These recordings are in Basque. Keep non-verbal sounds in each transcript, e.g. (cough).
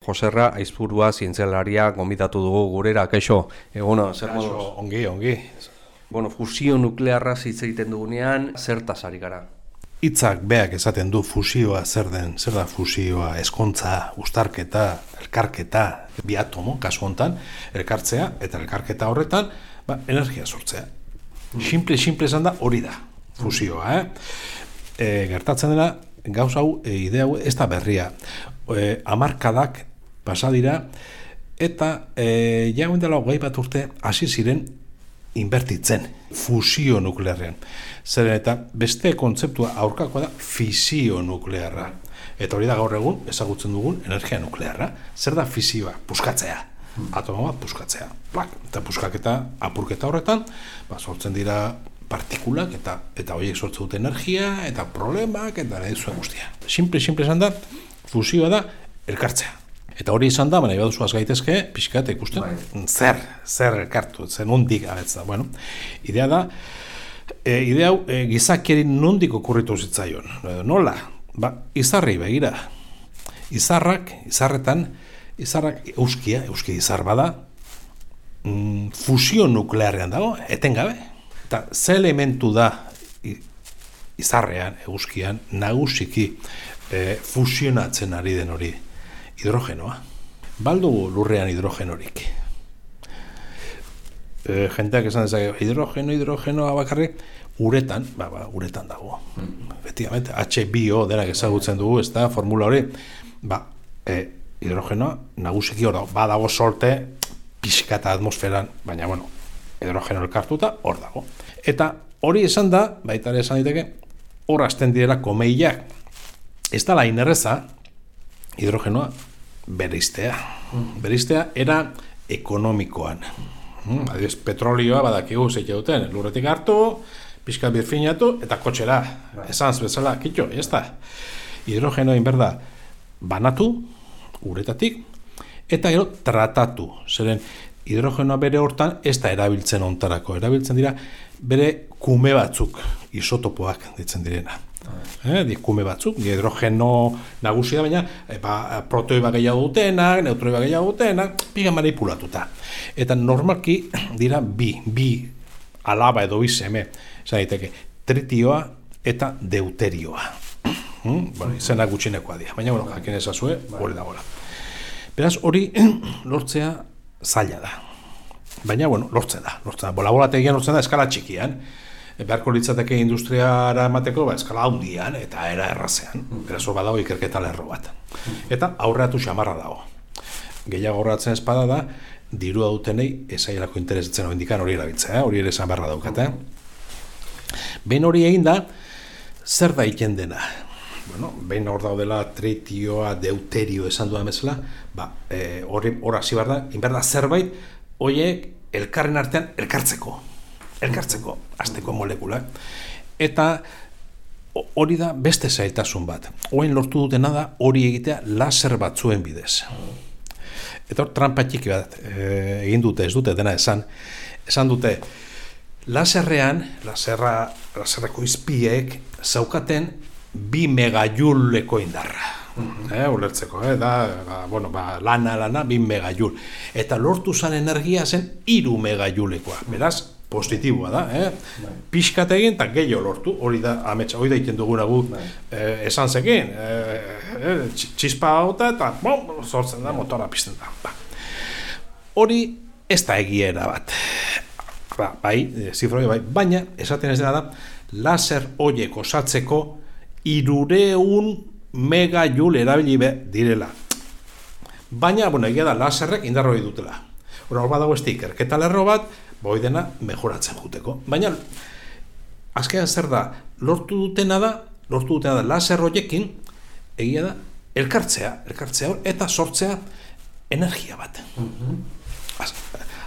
Joserra Aizpurua zientzialaria gomitatu dugu gurera, kaixo, egona, zer moduz? Ongi, ongi. Bueno, fusio nuklearra hitz egiten dugunean, zertaz ari gara? Hitzak beak esaten du fusioa zer den, zer da fusioa, eskontza, ustarketa, elkarketa, biatomo, kasu hontan, elkartzea, eta elkarketa horretan, ba, energia sortzea. Simple, simple esan da, hori da, fusioa, eh? E, gertatzen dena, gauz hau, e, idea hau, ez da berria. E, amarkadak pasa dira eta e, ja dela hogei bat urte hasi ziren inbertitzen fusio nuklearrean. Zeren eta beste kontzeptua aurkakoa da fisio nuklearra. Eta hori da gaur egun ezagutzen dugun energia nuklearra. Zer da fisioa? Puskatzea. Atoma bat puskatzea. Plak. Eta puskaketa apurketa horretan, ba, sortzen dira partikulak eta eta horiek sortzen dute energia eta problemak eta nahi zuen guztia. Simple, simple esan da, fusioa da elkartzea. Eta hori izan da, baina iba duzu gaitezke, pixkat ikusten, bai. zer, zer elkartu, zer nondik abetza. Bueno, idea da, e, idea hau e, gizakeri nondik okurritu zitzaion. Nola? Ba, izarri begira. Izarrak, izarretan, izarrak euskia, euskia izar bada, mm, fusio nuklearrean dago, etengabe. Eta ze elementu da izarrean, euskian, nagusiki e, fusionatzen ari den hori hidrogenoa. Baldugu lurrean hidrogenorik. E, jenteak esan dezake, hidrogeno, hidrogenoa bakarrik, uretan, ba, ba, uretan dago. Betikamente, H2O denak ezagutzen dugu, ez da, formula hori, ba, e, hidrogenoa nagusiki hor dago, ba dago solte, pixkata atmosferan, baina, bueno, hidrogeno elkartuta, hor dago. Eta hori esan da, baita ere esan diteke, hor azten direla komeiak. Ez da la inerreza, hidrogenoa beristea. Beristea era ekonomikoan. Mm, Adiz, petrolioa badakigu zeite duten, lurretik hartu, pixka birfinatu, eta kotxera, bai. esan bezala, kitxo, ez da. Hidrogeno inberda banatu, uretatik, eta gero tratatu. Zeren, hidrogenoa bere hortan ez da erabiltzen ontarako. Erabiltzen dira bere kume batzuk, isotopoak ditzen direna eh, dikume batzuk, hidrogeno nagusia baina e, ba, protoi bat gehiago dutenak, neutroi bat gehiago dutenak, piga manipulatuta. Eta normalki (clears throat) dira bi, bi alaba edo izeme, esan daiteke, tritioa eta deuterioa. (clears throat) Hmm? Bueno, izena gutxinekoa dira, baina bueno, jakin ezazue, hori da gora. Beraz, hori (clears throat) lortzea zaila da. Baina, bueno, lortzen da. Lortzen da. Bola bola lortzen da eskala txikian beharko litzateke industriara emateko, ba, eskala handian eta era errazean. Beraz, hor badago ikerketa lerro bat. Eta aurreatu xamarra dago. Gehiago horretzen espada da, dirua dutenei ezaielako interesetzen hori indikan hori erabiltzea, hori ere xamarra daukate. Ben hori egin da, zer da iken dena? Bueno, behin hor daudela tritioa, deuterio esan duan bezala, ba, e, hor hasi behar da, inberda zerbait, horiek elkarren artean elkartzeko elkartzeko azteko molekulak. Eta hori da beste zaitasun bat. Oain lortu dutena da hori egitea laser batzuen bidez. Eta hor trampa txiki bat e, egin dute, ez dute dena esan. Esan dute, laserrean, laserra, laserreko izpiek, zaukaten bi megajuleko indarra. Mm eh, ulertzeko, eh, da, ba, bueno, ba, lana, lana, bi megajul. Eta lortu zan energia zen iru megajulekoa. Beraz, positiboa da, eh? Bai. Piskat egin eta gehiago lortu, hori da, ametsa, hori da iten duguna gu, bai. eh, esan zekin, eh, eh, txispa hauta eta, bom, sortzen da, motora pizten da. Ba. Hori ez da egiera bat. Ba, bai, eh, zifroi, bai, baina, esaten ez dena da, laser horiek osatzeko irureun mega jul erabili direla. Baina, bueno, egia da, laserrek indarroi dutela. Hor badago stiker, keta lerro bat, boi dena mejoratzen juteko. Baina, azkean zer da, lortu dutena da, lortu dutena da, laser horiekin, egia da, elkartzea, elkartzea hor, eta sortzea energia bat. Mm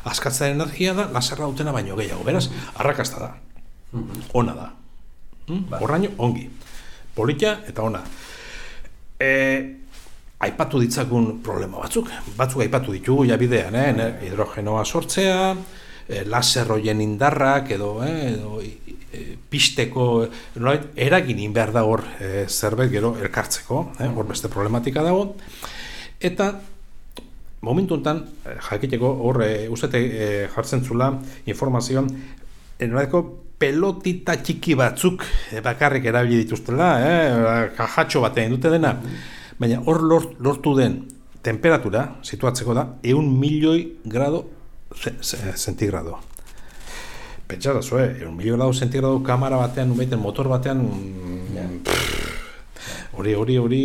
azkatzea energia da, laserra dutena baino gehiago, beraz, arrakasta da. Mm Ona da. Mm? Horraino, ongi. Politia eta ona. E, aipatu ditzakun problema batzuk. Batzuk aipatu ditugu ja bidean, eh? hidrogenoa sortzea, e, laser hoien indarrak edo, eh, edo e, pisteko nolait, eragin inbehar da hor e, zerbait gero elkartzeko, eh, hor beste problematika dago. Eta momentu honetan, eh, jakiteko hor, e, ustete e, jartzen zula informazioan, enodeko pelotita txiki batzuk bakarrik erabili dituztela, eh, kajatxo batean dute dena, baina hor lort, lortu den temperatura, situatzeko da, eun milioi grado zentigrado. Pentsara zue, eun milioi grado zentigrado kamara batean, numeiten motor batean, hori, hori, hori,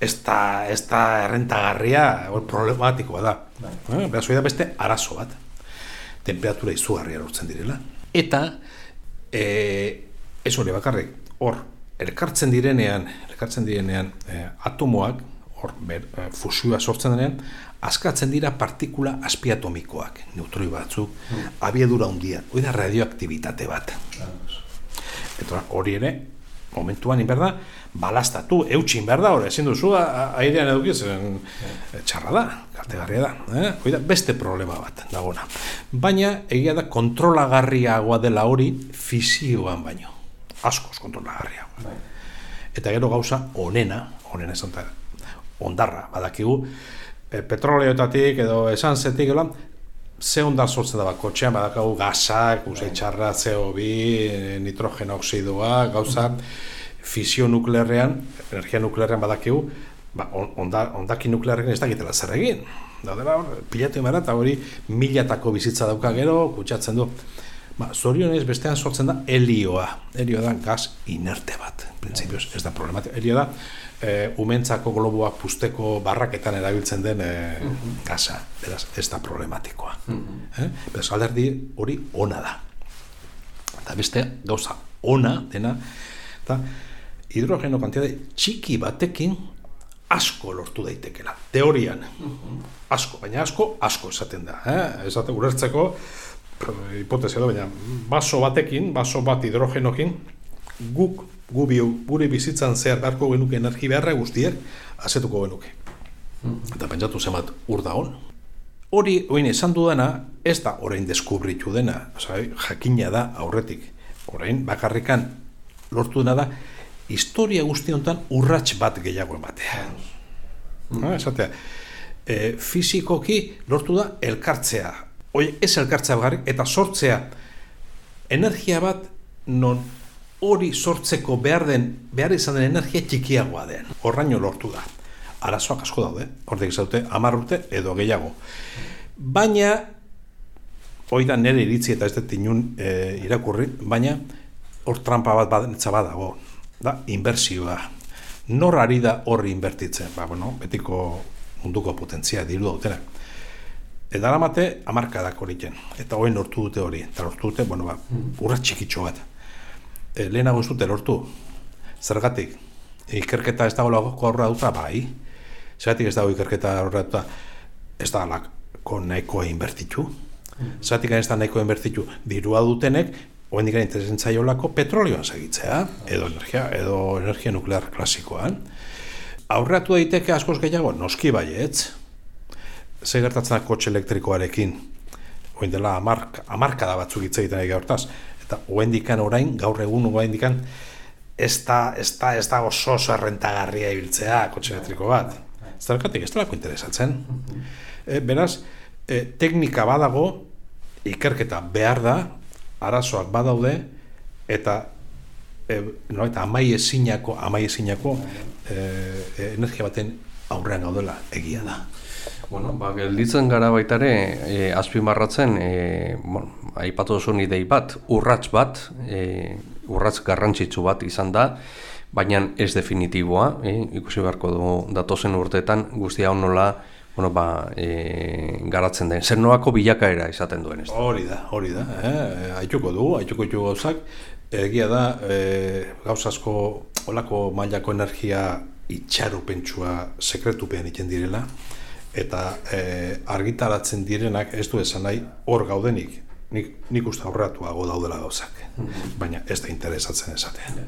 ez da, ez da errentagarria, hori problematikoa da. Eh, Beraz, da beste arazo bat. Temperatura izugarria lortzen direla. Eta, e, ez hori bakarrik, hor, elkartzen direnean, elkartzen direnean e, atomoak, hor, ber, e, fusioa sortzen denean, askatzen dira partikula aspiatomikoak, neutroi batzuk, hmm. abiedura handia, hori da radioaktivitate bat. Eta hori ere, momentuan inberda, balastatu, eutxin behar da, hori, ezin duzu, airean edukiz, e, txarra da, kaltegarria da, eh? hori da, beste problema bat, dagona. Baina, egia da, kontrolagarriagoa dela hori, fizioan baino, askoz kontrolagarriagoa. Bai. Eta gero gauza, onena, onena esan da, ondarra, badakigu, e, petroleotatik edo esan zetik, edo, ze ondar sortzen da, kotxean badakagu gazak, usai bai. txarra, CO2, nitrogeno oksidua, gauza, fisio nuklearrean, energia nuklearrean badakigu, ba, onda, ondaki nuklearrean ez dakitela zer egin. Daudela, pilatu imara, eta hori milatako bizitza dauka gero, kutsatzen du. Ba, zorionez bestean sortzen da helioa. Helioa da gaz inerte bat, prinsipioz, ez da problematik. Helio da, e, umentzako globoak pusteko barraketan erabiltzen den e, gaza, beraz, ez da problematikoa. eh? Beraz, alderdi hori ona da. Eta beste, gauza ona dena, eta hidrogeno kantitate txiki batekin asko lortu daitekela. Teorian, asko, baina asko, asko esaten da. Eh? Esate, urertzeko, hipotezia da, baina baso batekin, baso bat hidrogenokin, guk, gu gure bizitzan zehar beharko genuke energi beharra guztiek, azetuko genuke. Eta pentsatu zemat ur da hon. Hori, oin esan dudana, ez da orain deskubritu dena, oza, jakina da aurretik. Orain, bakarrikan lortu dena da, historia guzti honetan urrats bat gehiago ematea. Mm. Ah, esatea, e, fizikoki lortu da elkartzea. Oi, ez elkartzea bagarrik, eta sortzea energia bat non hori sortzeko behar den, behar izan den energia txikiagoa den. Horraino lortu da. Arazoak asko daude, hortik zaute, amar urte edo gehiago. Baina, hoi da nire iritzi eta ez dut inun e, irakurri, baina hor trampa bat badentza badago da inbertsioa. Nor ari da horri inbertitzen? Ba, bueno, betiko munduko potentzia diru dautenak. Eta alamate, amarka da koriken. Eta hoen lortu dute hori. Eta lortu dute, bueno, ba, urra txikitxo bat. E, lehenago ez dute lortu. Zergatik, ikerketa ez dago lagoko aurra duta, bai. Zergatik ez dago ikerketa aurra duta, ez da alako nahikoa inbertitu. Zergatik ez da nahikoa inbertitu dirua dutenek, oen dikaren interesen zaiolako petrolioan segitzea, edo energia, edo energia nuklear klasikoan. Aurreatu daiteke askoz gehiago, noski baietz, ze gertatzen da kotxe elektrikoarekin, oen dela amark, amarkada batzuk hitz egiten egia hortaz, eta oen dikan orain, gaur egun oen dikan, ez da, ez da, ez da oso oso errentagarria ibiltzea kotxe elektriko bat. Ez da ez da interesatzen. E, beraz, e, teknika badago, ikerketa behar da, arazoak badaude eta e, no, eta amai ezinako, amai ezinako e, e, energia baten aurrean gaudela egia da. Bueno, ba, gelditzen gara baitare, e, azpimarratzen, e, bueno, aipatu oso idei bat, urrats bat, e, urrats garrantzitsu bat izan da, baina ez definitiboa, e, ikusi beharko du datozen urteetan, guztia nola, bueno, ba, e, garatzen den. Zer noako bilakaera izaten duen ez? Hori da, hori da. Eh? Aituko du, aituko du gauzak. Egia da, e, gauzasko olako mailako energia itxarupentsua sekretupean iten direla. Eta e, argitaratzen direnak ez du esan nahi hor gaudenik. Nik, nik uste aurratuago daudela gauzak. Baina ez da interesatzen esatean.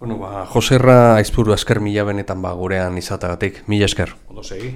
Bueno, ba, Joserra aizpuru esker mila benetan ba gurean izatagatik. Mila esker. Ondo segi.